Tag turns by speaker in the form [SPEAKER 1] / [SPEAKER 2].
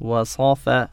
[SPEAKER 1] وصافى